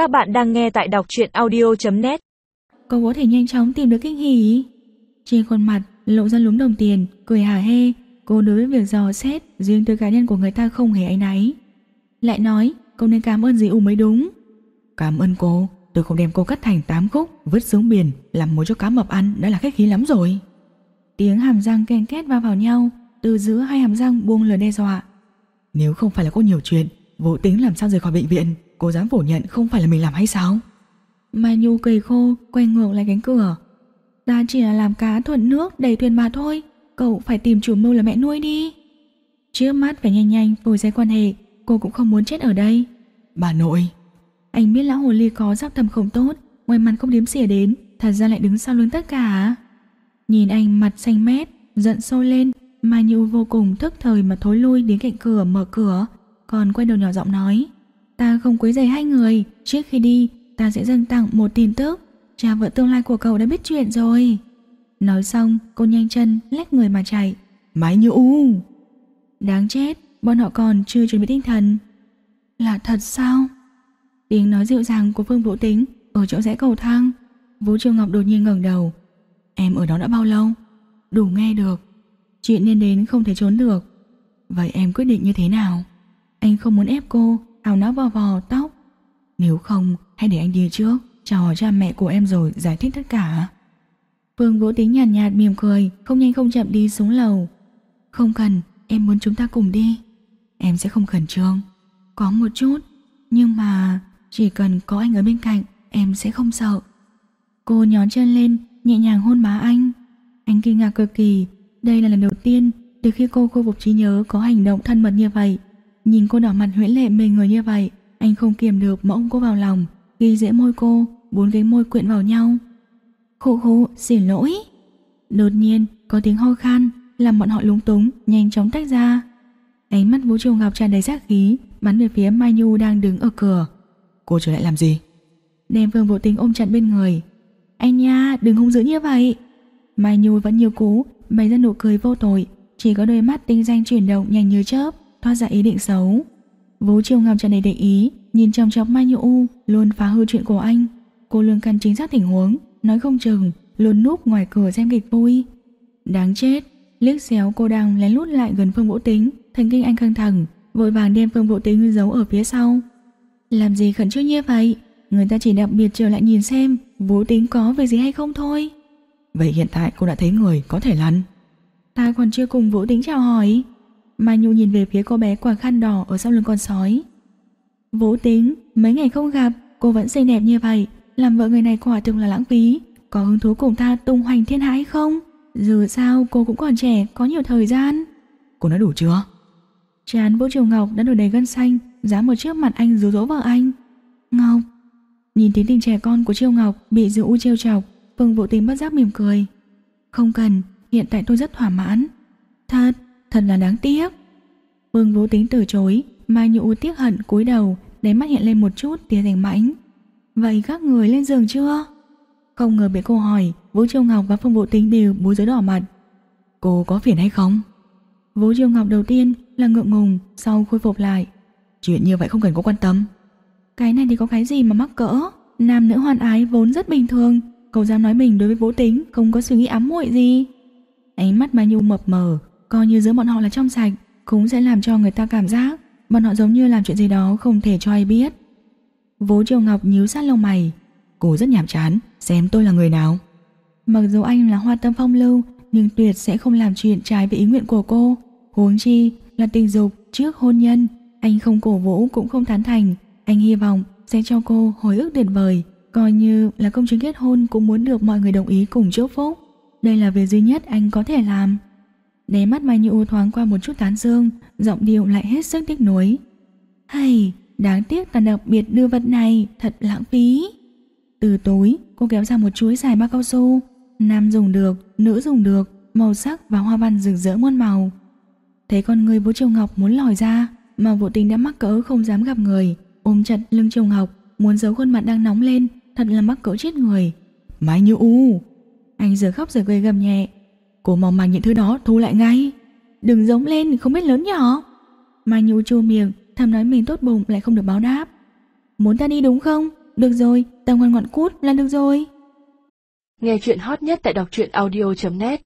Các bạn đang nghe tại đọc truyện audio.net Cậu có thể nhanh chóng tìm được kinh hỉ. Trên khuôn mặt lộ ra lúm đồng tiền Cười hả hê. Cô đối với việc dò xét riêng từ cá nhân của người ta không hề áy náy. Lại nói Cô nên cảm ơn dì U mới đúng. Cảm ơn cô. Tôi không đem cô cắt thành 8 khúc Vứt xuống biển Làm mối cho cá mập ăn Đã là khách khí lắm rồi. Tiếng hàm răng ken két va vào nhau Từ giữa hai hàm răng buông lời đe dọa. Nếu không phải là có nhiều chuyện Vô tính làm sao rời khỏi bệnh viện? Cô dám phủ nhận không phải là mình làm hay sao? Mai Nhu cười khô Quay ngược lại cánh cửa. Ta chỉ là làm cá thuận nước đầy thuyền mà thôi. Cậu phải tìm chủ mưu là mẹ nuôi đi. Trước mắt phải nhanh nhanh phôi giấy quan hệ. Cô cũng không muốn chết ở đây. Bà nội. Anh biết lão hồ ly có giác thầm không tốt. Ngoài mặt không đếm xỉa đến Thật ra lại đứng sau lưng tất cả. Nhìn anh mặt xanh mét Giận sôi lên. Mai Nhu vô cùng thức thời mà thối lui đến cạnh cửa mở cửa Còn quay đầu nhỏ giọng nói Ta không quấy rầy hai người Trước khi đi ta sẽ dâng tặng một tin tức. Cha vợ tương lai của cậu đã biết chuyện rồi. Nói xong cô nhanh chân lách người mà chạy. Mái như u. Đáng chết Bọn họ còn chưa chuẩn bị tinh thần. Là thật sao? Tiếng nói dịu dàng của Phương Vũ Tính Ở chỗ rẽ cầu thang. Vũ Triều Ngọc đột nhiên ngẩng đầu. Em ở đó đã bao lâu? Đủ nghe được. Chuyện nên đến không thể trốn được. Vậy em quyết định như thế nào anh không muốn ép cô hào nó vò vò tóc. Nếu không hãy để anh đi trước Chào hỏi cha mẹ của em rồi giải thích tất cả. Phương Vũ Tính nhàn nhạt, nhạt mỉm cười Không nhanh không chậm đi xuống lầu. Không cần em muốn chúng ta cùng đi. Em sẽ không khẩn trương. Có một chút Nhưng mà chỉ cần có anh ở bên cạnh Em sẽ không sợ. Cô nhón chân lên nhẹ nhàng hôn má anh. Anh kinh ngạc cực kỳ Đây là lần đầu tiên từ khi cô khôi phục trí nhớ Có hành động thân mật như vậy. Nhìn cô đỏ mặt huyễn lệ mê người như vậy Anh không kiềm được mà ôm cô vào lòng Ghi dễ môi cô Bốn cái môi quyện vào nhau. Khụ khụ xin lỗi. Đột nhiên có tiếng ho khan Làm bọn họ lúng túng nhanh chóng tách ra. Ánh mắt Vũ Triều Ngọc tràn đầy sát khí Bắn về phía Mai Nhu đang đứng ở cửa. Cô trở lại làm gì? Đem Phương Vũ Tính ôm chặt bên người. Anh nha đừng hung dữ như vậy. Mai Nhu vẫn nhiều cú Bày ra nụ cười vô tội Chỉ có đôi mắt tinh danh chuyển động nhanh như chớp Thoát ra ý định xấu. Vũ Triều Ngọc tràn đầy để ý Nhìn trong chọc Mai Nhu U Luôn phá hư chuyện của anh. Cô lương căn chính xác tình huống Nói không chừng luôn núp ngoài cửa xem kịch vui. Đáng chết liếc xéo cô đang lén lút lại gần Phương Vũ Tính Thần kinh anh căng thẳng Vội vàng đem Phương Vũ Tính giấu ở phía sau. Làm gì khẩn trương như vậy? Người ta chỉ đặc biệt trở lại nhìn xem Vũ Tính có việc gì hay không thôi. Vậy hiện tại cô đã thấy người có thể lăn. Ta còn chưa cùng Vũ Tính chào hỏi Mai Nhu nhìn về phía cô bé quả khăn đỏ Ở sau lưng con sói. Vũ Tính mấy ngày không gặp Cô vẫn xinh đẹp như vậy Làm vợ người này quả thực là lãng phí. Có hứng thú cùng ta tung hoành thiên hạ hay không? Dù sao cô cũng còn trẻ Có nhiều thời gian. Cô nói đủ chưa? Chán Vũ Triều Ngọc đã nổi đầy gân xanh Dám ở trước mặt anh rú rỗ vợ anh. Ngọc Nhìn thấy tình trẻ con của Triều Ngọc Bị giữ u trêu chọc Phương Vũ Tính bất giác mỉm cười. Không cần, hiện tại tôi rất thỏa mãn. Thật, thật là đáng tiếc. Vương Vũ Tính từ chối Mai Nhũ tiếc hận cúi đầu Đáy mắt hiện lên một chút tia thành mãnh. Vậy các người lên giường chưa? Không ngờ bị cô hỏi, Vũ Triều Ngọc và Phương Vũ Tính đều bối rối đỏ mặt. Cô có phiền hay không? Vũ Triều Ngọc đầu tiên là ngượng ngùng, Sau khôi phục lại. Chuyện như vậy không cần có quan tâm. Cái này thì có cái gì mà mắc cỡ? Nam nữ hoan ái vốn rất bình thường. Cậu dám nói mình đối với Vũ Tính Không có suy nghĩ ám muội gì? Ánh mắt Mai Nhu mập mờ Coi như giữa bọn họ là trong sạch, Cũng sẽ làm cho người ta cảm giác Bọn họ giống như làm chuyện gì đó không thể cho ai biết. Vố Triều Ngọc nhíu sát lông mày, Cô rất nhàm chán, Xem tôi là người nào. Mặc dù anh là hoa tâm phong lưu, Nhưng tuyệt sẽ không làm chuyện trái với ý nguyện của cô. Huống chi là tình dục trước hôn nhân, Anh không cổ vũ cũng không tán thành. Anh hy vọng sẽ cho cô hồi ức tuyệt vời, Coi như là công chứng kết hôn Cũng muốn được mọi người đồng ý cùng chúc phúc. Đây là việc duy nhất anh có thể làm. Đáy mắt Mai Như thoáng qua một chút tán dương Giọng điệu lại hết sức tiếc nuối. Hay Đáng tiếc ta đặc biệt đưa vật này Thật lãng phí. Từ túi cô kéo ra một chuỗi dài bao cao su. Nam dùng được, nữ dùng được Màu sắc và hoa văn rực rỡ muôn màu. Thấy con người Vũ Triều Ngọc muốn lòi ra Mà Vũ Tình đã mắc cỡ không dám gặp người. Ôm chặt lưng Triều Ngọc Muốn giấu khuôn mặt đang nóng lên Thật là mắc cỡ chết người. Mai Như U! Anh giờ khóc giờ cười gầm nhẹ Cô mong mang những thứ đó thu lại ngay. Đừng giống lên không biết lớn nhỏ Mai Nhu chua miệng Thầm nói mình tốt bụng lại không được báo đáp. Muốn ta đi đúng không? Được rồi, tao ngoan ngoãn cút là được rồi. Nghe chuyện hot nhất tại đọc truyện audio.net